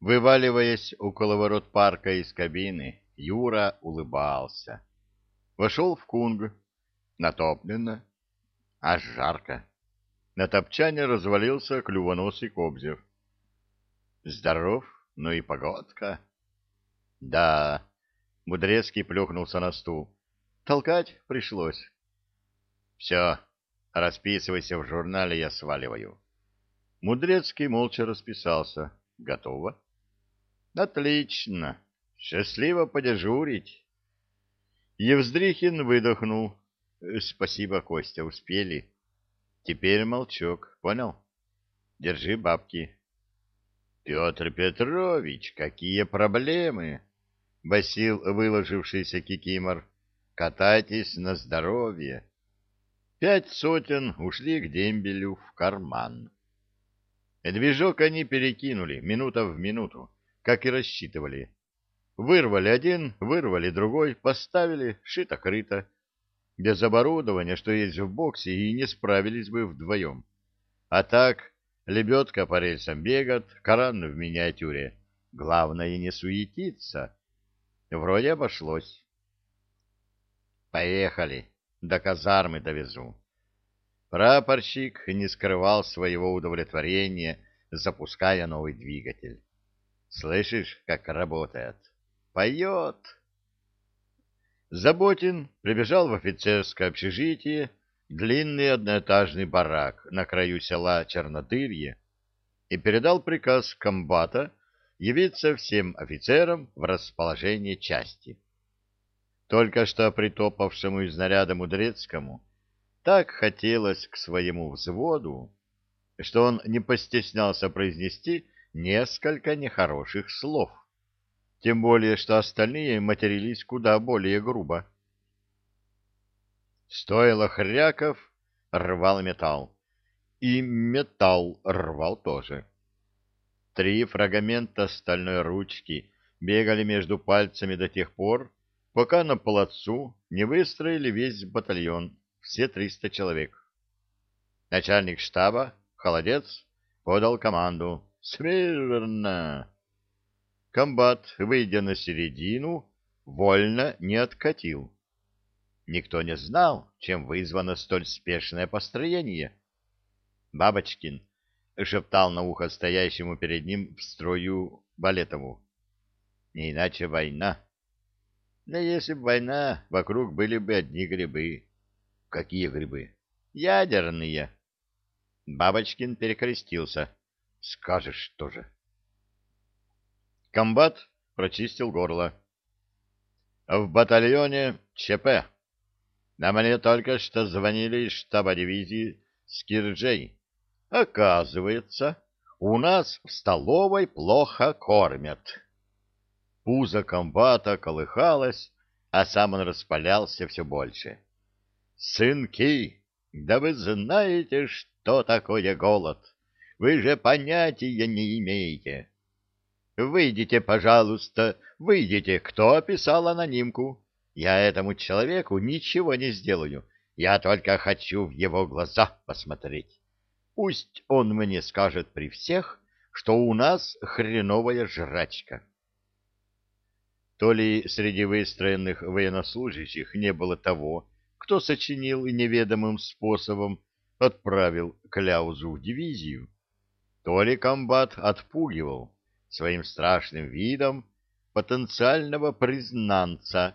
Вываливаясь около ворот парка из кабины, Юра улыбался. Вошел в кунг. Натоплено. Аж жарко. На топчане развалился клювоносый Кобзев. Здоров, ну и погодка. Да, Мудрецкий плюхнулся на стул. Толкать пришлось. Все, расписывайся в журнале, я сваливаю. Мудрецкий молча расписался. Готово. Отлично. Счастливо подежурить. Евздрихин выдохнул. Спасибо, Костя, успели. Теперь молчок, понял? Держи бабки. Петр Петрович, какие проблемы? Басил выложившийся кикимор. Катайтесь на здоровье. Пять сотен ушли к дембелю в карман. Движок они перекинули минута в минуту, как и рассчитывали. Вырвали один, вырвали другой, поставили, шито-крыто. Без оборудования, что есть в боксе, и не справились бы вдвоем. А так, лебедка по рельсам бегает, каран в миниатюре. Главное не суетиться. Вроде обошлось. Поехали, до казармы довезу. Прапорщик не скрывал своего удовлетворения, запуская новый двигатель. Слышишь, как работает? Поет. Заботин прибежал в офицерское общежитие, длинный одноэтажный барак на краю села Чернотырье, и передал приказ комбата явиться всем офицерам в расположение части. Только что притопавшему из наряда Мудрецкому так хотелось к своему взводу, что он не постеснялся произнести несколько нехороших слов. Тем более, что остальные матерились куда более грубо. Стоило хряков, рвал металл. И металл рвал тоже. Три фрагмента стальной ручки бегали между пальцами до тех пор, пока на плацу не выстроили весь батальон, все триста человек. Начальник штаба, холодец, подал команду «Смирно!». Комбат, выйдя на середину, вольно не откатил. Никто не знал, чем вызвано столь спешное построение. Бабочкин шептал на ухо стоящему перед ним в строю Балетову. Не иначе война. Да если б война, вокруг были бы одни грибы. Какие грибы? Ядерные. Бабочкин перекрестился. Скажешь тоже. Комбат прочистил горло. В батальоне ЧП. На мне только что звонили из штаба дивизии Скирджей. Оказывается, у нас в столовой плохо кормят. Пузо комбата колыхалось, а сам он распалялся все больше. «Сынки, да вы знаете, что такое голод? Вы же понятия не имеете. Выйдите, пожалуйста, выйдите. Кто писал анонимку? Я этому человеку ничего не сделаю. Я только хочу в его глаза посмотреть. Пусть он мне скажет при всех, что у нас хреновая жрачка. То ли среди выстроенных военнослужащих не было того, кто сочинил и неведомым способом отправил Кляузу в дивизию, то ли комбат отпугивал своим страшным видом потенциального признанца,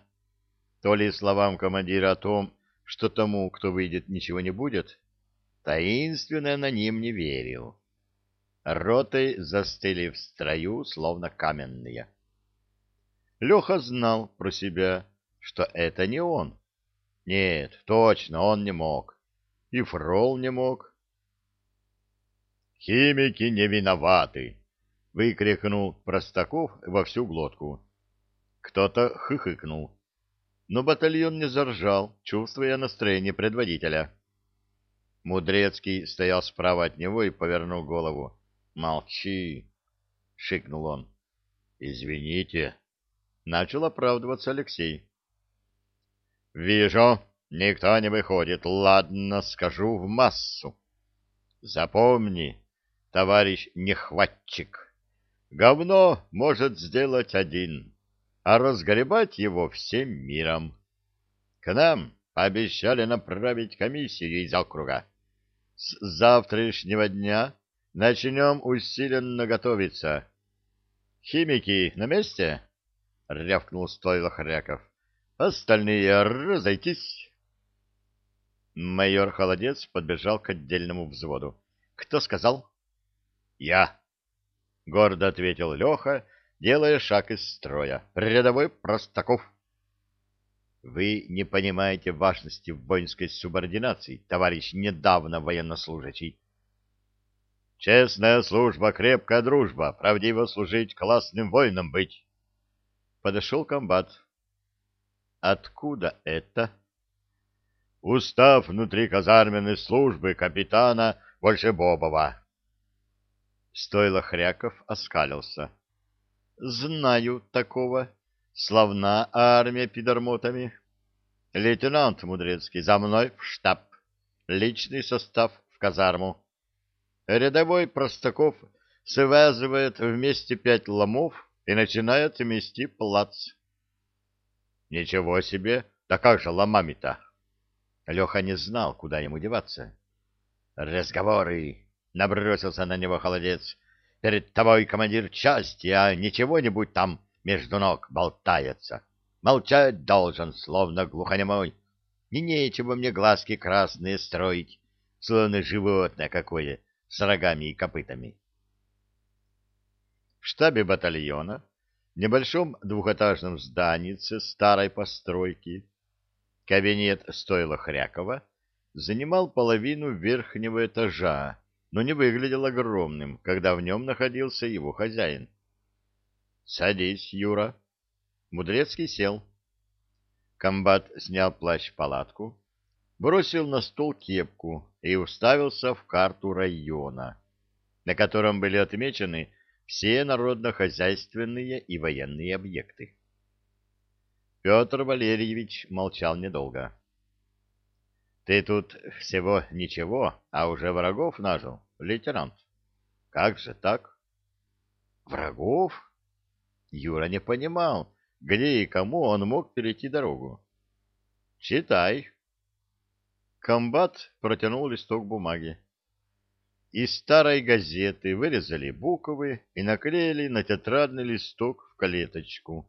то ли словам командира о том, что тому, кто выйдет, ничего не будет, таинственно на ним не верил. Роты застыли в строю, словно каменные. Леха знал про себя, что это не он. Нет, точно, он не мог. И Фрол не мог. «Химики не виноваты!» — выкрикнул Простаков во всю глотку. Кто-то хыхыкнул. Но батальон не заржал, чувствуя настроение предводителя. Мудрецкий стоял справа от него и повернул голову. «Молчи!» — шикнул он. «Извините!» — начал оправдываться Алексей. «Вижу, никто не выходит. Ладно, скажу в массу. Запомни, товарищ нехватчик, говно может сделать один, а разгребать его всем миром. К нам пообещали направить комиссию из округа. С завтрашнего дня начнем усиленно готовиться. Химики на месте? — рявкнул стойло Хряков. — Остальные разойтись. Майор Холодец подбежал к отдельному взводу. — Кто сказал? — Я. — гордо ответил Леха, делая шаг из строя. — Рядовой Простаков. — Вы не понимаете важности воинской субординации, товарищ недавно военнослужащий. — Честная служба, крепкая дружба, правдиво служить, классным воином быть. Подошел комбат. — Откуда это? — Устав внутри казарменной службы капитана Большебобова. Стойло Хряков оскалился. — Знаю такого. Славна армия пидормотами. Лейтенант Мудрецкий, за мной в штаб. Личный состав в казарму. Рядовой Простаков связывает вместе пять ломов и начинает мести плац. — Ничего себе! Да как же ломами-то? Леха не знал, куда ему деваться. — Разговоры! Набросился на него холодец. Перед тобой командир части, а не чего-нибудь там между ног болтается. Молчать должен, словно глухонемой. И нечего мне глазки красные строить, словно животное какое, с рогами и копытами. В штабе батальона, в небольшом двухэтажном зданице старой постройки, кабинет стойла Хрякова занимал половину верхнего этажа, но не выглядел огромным, когда в нем находился его хозяин. — Садись, Юра. Мудрецкий сел. Комбат снял плащ-палатку, бросил на стол кепку и уставился в карту района, на котором были отмечены все народно-хозяйственные и военные объекты. Петр Валерьевич молчал недолго. Ты тут всего ничего, а уже врагов нажил, лейтенант. Как же так? Врагов? Юра не понимал, где и кому он мог перейти дорогу. Читай. Комбат протянул листок бумаги. Из старой газеты вырезали буквы и наклеили на тетрадный листок в клеточку.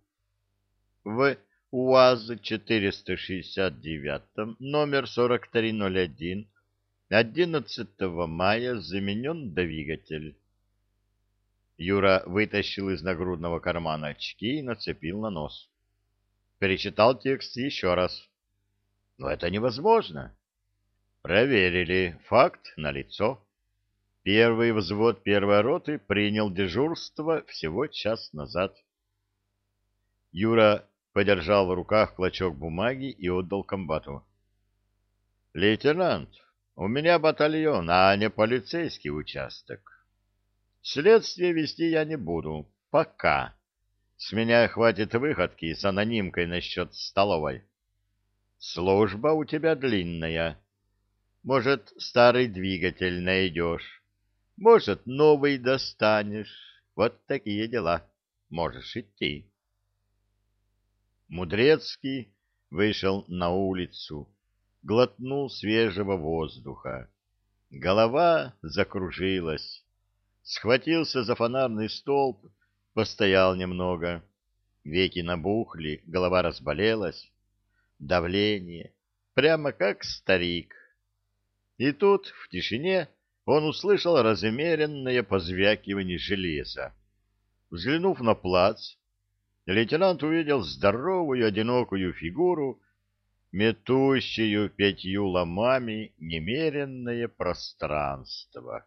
В УАЗ-469, номер 4301, 11 мая заменен двигатель. Юра вытащил из нагрудного кармана очки и нацепил на нос. Перечитал текст еще раз. Но это невозможно. Проверили. Факт налицо. Первый взвод первой роты принял дежурство всего час назад. Юра подержал в руках клочок бумаги и отдал комбату. — Лейтенант, у меня батальон, а не полицейский участок. Следствие вести я не буду. Пока. С меня хватит выходки с анонимкой насчет столовой. Служба у тебя длинная. Может, старый двигатель найдешь. Может, новый достанешь. Вот такие дела. Можешь идти. Мудрецкий вышел на улицу, глотнул свежего воздуха. Голова закружилась. Схватился за фонарный столб, постоял немного. Веки набухли, голова разболелась. Давление, прямо как старик. И тут, в тишине, он услышал размеренное позвякивание железа. Взглянув на плац, лейтенант увидел здоровую одинокую фигуру, метущую пятью ломами немеренное пространство.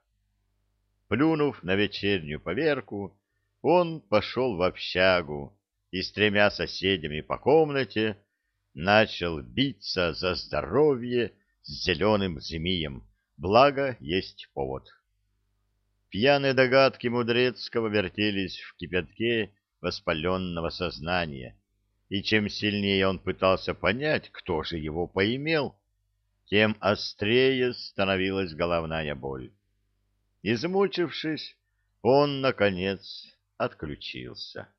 Плюнув на вечернюю поверку, он пошел в общагу и с тремя соседями по комнате начал биться за здоровье с зеленым змеем, благо есть повод. Пьяные догадки Мудрецкого вертелись в кипятке воспаленного сознания, и чем сильнее он пытался понять, кто же его поимел, тем острее становилась головная боль. Измучившись, он, наконец, отключился.